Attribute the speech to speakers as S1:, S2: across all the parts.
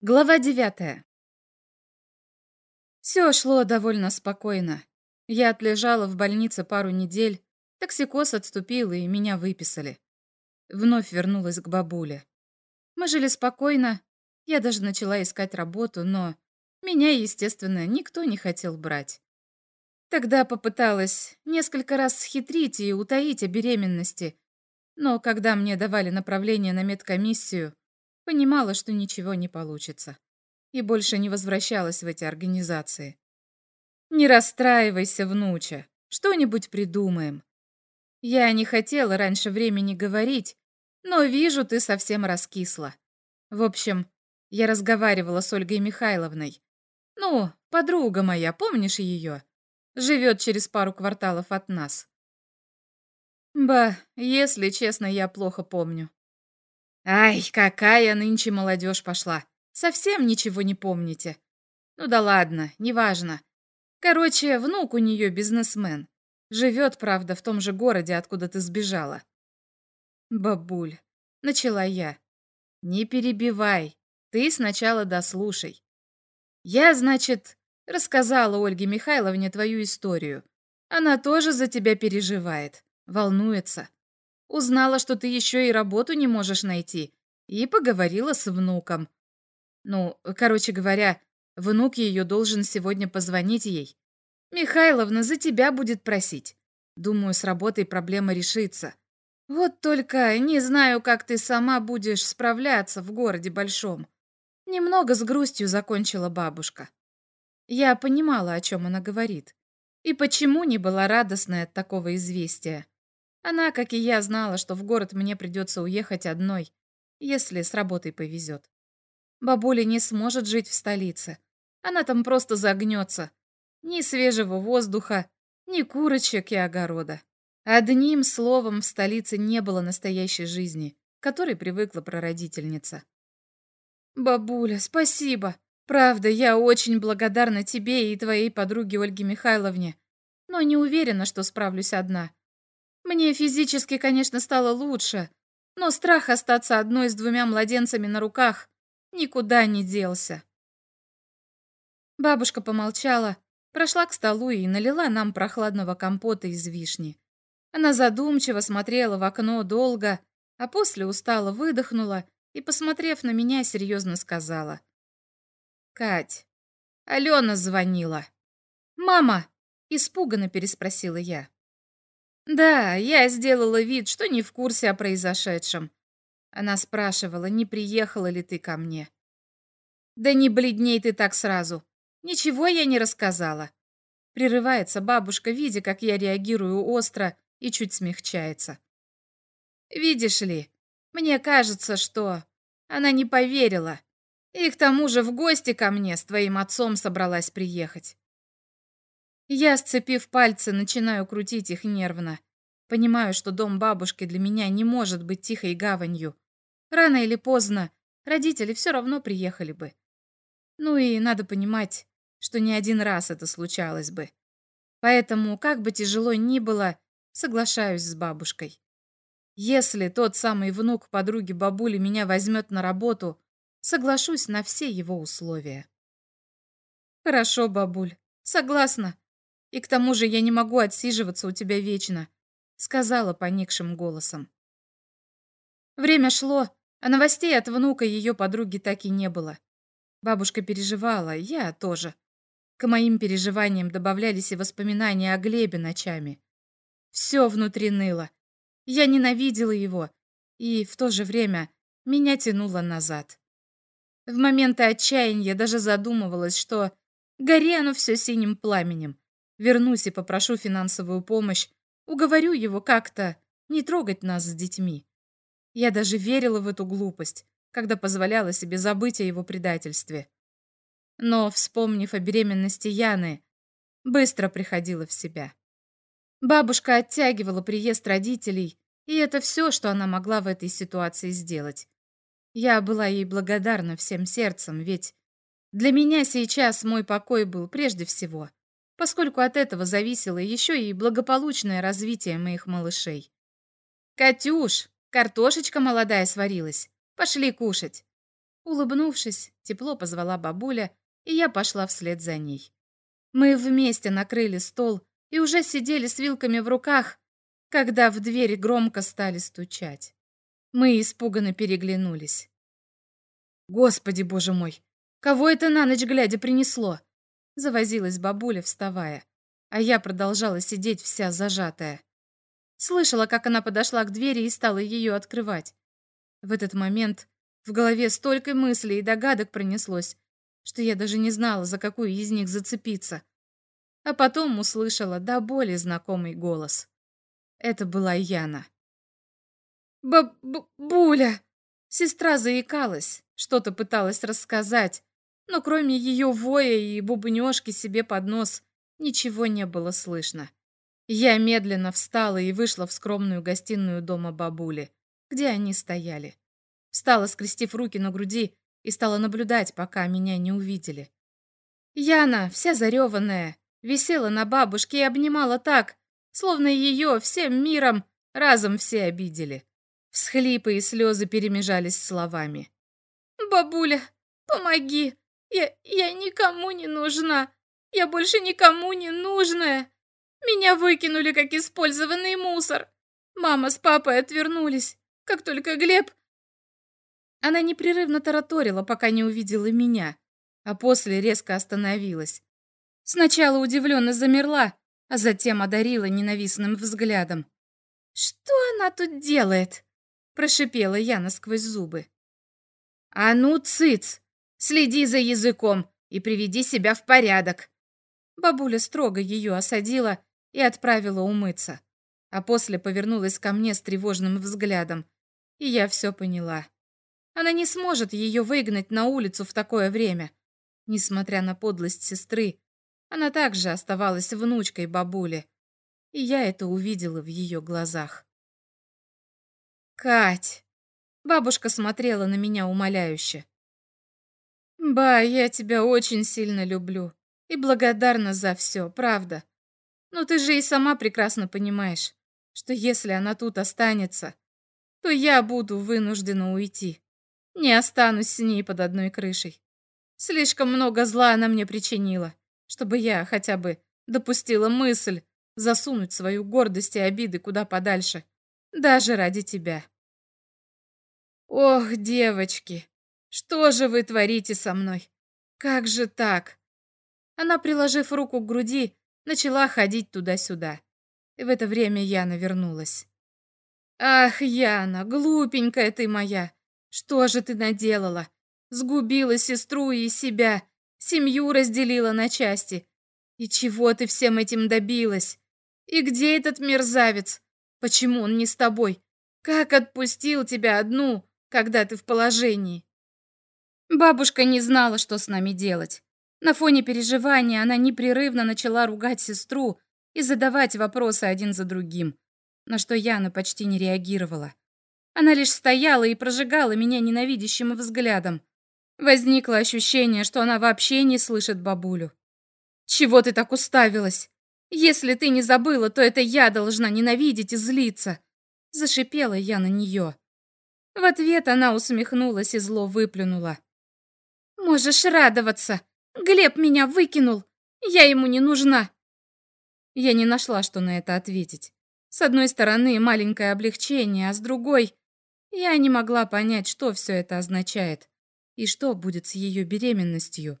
S1: Глава девятая. Все шло довольно спокойно. Я отлежала в больнице пару недель, токсикоз отступил, и меня выписали. Вновь вернулась к бабуле. Мы жили спокойно, я даже начала искать работу, но меня, естественно, никто не хотел брать. Тогда попыталась несколько раз схитрить и утаить о беременности, но когда мне давали направление на медкомиссию, Понимала, что ничего не получится. И больше не возвращалась в эти организации. «Не расстраивайся, внуча. Что-нибудь придумаем. Я не хотела раньше времени говорить, но вижу, ты совсем раскисла. В общем, я разговаривала с Ольгой Михайловной. Ну, подруга моя, помнишь ее? Живет через пару кварталов от нас. Ба, если честно, я плохо помню. Ай, какая нынче молодежь пошла. Совсем ничего не помните. Ну да ладно, неважно. Короче, внук у нее бизнесмен. Живет, правда, в том же городе, откуда ты сбежала. Бабуль, начала я. Не перебивай. Ты сначала дослушай. Я, значит, рассказала Ольге Михайловне твою историю. Она тоже за тебя переживает, волнуется. Узнала, что ты еще и работу не можешь найти, и поговорила с внуком. Ну, короче говоря, внук ее должен сегодня позвонить ей. Михайловна за тебя будет просить. Думаю, с работой проблема решится. Вот только не знаю, как ты сама будешь справляться в городе большом. Немного с грустью закончила бабушка. Я понимала, о чем она говорит. И почему не была радостной от такого известия. Она, как и я, знала, что в город мне придется уехать одной, если с работой повезет. Бабуля не сможет жить в столице. Она там просто загнется. Ни свежего воздуха, ни курочек и огорода. Одним словом, в столице не было настоящей жизни, которой привыкла прародительница. «Бабуля, спасибо. Правда, я очень благодарна тебе и твоей подруге Ольге Михайловне, но не уверена, что справлюсь одна. Мне физически, конечно, стало лучше, но страх остаться одной с двумя младенцами на руках никуда не делся. Бабушка помолчала, прошла к столу и налила нам прохладного компота из вишни. Она задумчиво смотрела в окно долго, а после устало выдохнула и, посмотрев на меня, серьезно сказала. «Кать, Алена звонила». «Мама!» — испуганно переспросила я. Да, я сделала вид, что не в курсе о произошедшем. Она спрашивала, не приехала ли ты ко мне. Да не бледней ты так сразу. Ничего я не рассказала. Прерывается бабушка, видя, как я реагирую остро и чуть смягчается. Видишь ли, мне кажется, что она не поверила. И к тому же в гости ко мне с твоим отцом собралась приехать. Я, сцепив пальцы, начинаю крутить их нервно. Понимаю, что дом бабушки для меня не может быть тихой гаванью. Рано или поздно родители все равно приехали бы. Ну и надо понимать, что не один раз это случалось бы. Поэтому, как бы тяжело ни было, соглашаюсь с бабушкой. Если тот самый внук подруги бабули меня возьмет на работу, соглашусь на все его условия. Хорошо, бабуль, согласна. И к тому же я не могу отсиживаться у тебя вечно, сказала поникшим голосом. Время шло, а новостей от внука ее подруги так и не было. Бабушка переживала, я тоже. К моим переживаниям добавлялись и воспоминания о Глебе ночами. Все внутри ныло. Я ненавидела его, и в то же время меня тянуло назад. В моменты отчаяния даже задумывалась, что гори оно все синим пламенем, Вернусь и попрошу финансовую помощь, уговорю его как-то не трогать нас с детьми. Я даже верила в эту глупость, когда позволяла себе забыть о его предательстве. Но, вспомнив о беременности Яны, быстро приходила в себя. Бабушка оттягивала приезд родителей, и это все, что она могла в этой ситуации сделать. Я была ей благодарна всем сердцем, ведь для меня сейчас мой покой был прежде всего поскольку от этого зависело еще и благополучное развитие моих малышей. «Катюш, картошечка молодая сварилась. Пошли кушать». Улыбнувшись, тепло позвала бабуля, и я пошла вслед за ней. Мы вместе накрыли стол и уже сидели с вилками в руках, когда в двери громко стали стучать. Мы испуганно переглянулись. «Господи, боже мой! Кого это на ночь глядя принесло?» Завозилась бабуля, вставая, а я продолжала сидеть вся зажатая. Слышала, как она подошла к двери и стала ее открывать. В этот момент в голове столько мыслей и догадок пронеслось, что я даже не знала, за какую из них зацепиться. А потом услышала до боли знакомый голос. Это была Яна. «Бабуля!» Сестра заикалась, что-то пыталась рассказать, но кроме ее воя и бубнёжки себе под нос ничего не было слышно. Я медленно встала и вышла в скромную гостиную дома бабули, где они стояли. Встала, скрестив руки на груди, и стала наблюдать, пока меня не увидели. Яна, вся зареванная, висела на бабушке и обнимала так, словно ее всем миром разом все обидели. Всхлипы и слезы перемежались словами. «Бабуля, помоги! Я, я никому не нужна! Я больше никому не нужная! Меня выкинули, как использованный мусор! Мама с папой отвернулись, как только Глеб она непрерывно тараторила, пока не увидела меня, а после резко остановилась. Сначала удивленно замерла, а затем одарила ненавистным взглядом. «Что она тут делает?» – прошипела я насквозь зубы. «А ну, цыц! Следи за языком и приведи себя в порядок!» Бабуля строго ее осадила и отправила умыться, а после повернулась ко мне с тревожным взглядом, и я все поняла. Она не сможет ее выгнать на улицу в такое время. Несмотря на подлость сестры, она также оставалась внучкой бабули. И я это увидела в ее глазах. «Кать!» Бабушка смотрела на меня умоляюще. «Ба, я тебя очень сильно люблю и благодарна за все, правда. Но ты же и сама прекрасно понимаешь, что если она тут останется, то я буду вынуждена уйти. Не останусь с ней под одной крышей. Слишком много зла она мне причинила, чтобы я хотя бы допустила мысль засунуть свою гордость и обиды куда подальше, даже ради тебя. Ох, девочки, что же вы творите со мной? Как же так? Она, приложив руку к груди, начала ходить туда-сюда. И в это время Яна вернулась. Ах, Яна, глупенькая ты моя, что же ты наделала? Сгубила сестру и себя, семью разделила на части. И чего ты всем этим добилась? И где этот мерзавец? Почему он не с тобой? Как отпустил тебя одну, когда ты в положении? Бабушка не знала, что с нами делать. На фоне переживания она непрерывно начала ругать сестру и задавать вопросы один за другим, на что Яна почти не реагировала. Она лишь стояла и прожигала меня ненавидящим взглядом. Возникло ощущение, что она вообще не слышит бабулю. «Чего ты так уставилась? Если ты не забыла, то это я должна ненавидеть и злиться!» Зашипела я на нее. В ответ она усмехнулась и зло выплюнула. «Можешь радоваться! Глеб меня выкинул! Я ему не нужна!» Я не нашла, что на это ответить. С одной стороны, маленькое облегчение, а с другой я не могла понять, что все это означает и что будет с ее беременностью.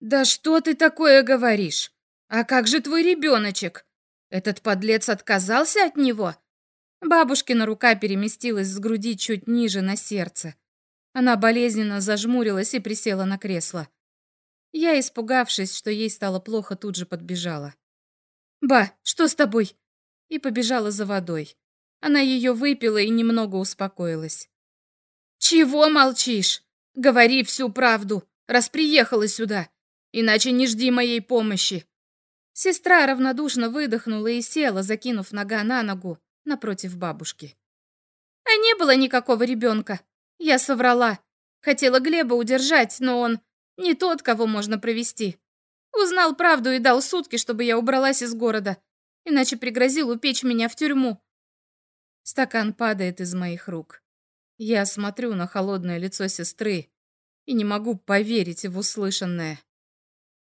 S1: «Да что ты такое говоришь? А как же твой ребеночек? Этот подлец отказался от него?» Бабушкина рука переместилась с груди чуть ниже на сердце. Она болезненно зажмурилась и присела на кресло. Я, испугавшись, что ей стало плохо, тут же подбежала. «Ба, что с тобой?» И побежала за водой. Она ее выпила и немного успокоилась. «Чего молчишь? Говори всю правду, раз приехала сюда, иначе не жди моей помощи». Сестра равнодушно выдохнула и села, закинув нога на ногу напротив бабушки. «А не было никакого ребенка. Я соврала. Хотела Глеба удержать, но он не тот, кого можно провести. Узнал правду и дал сутки, чтобы я убралась из города, иначе пригрозил упечь меня в тюрьму. Стакан падает из моих рук. Я смотрю на холодное лицо сестры и не могу поверить в услышанное.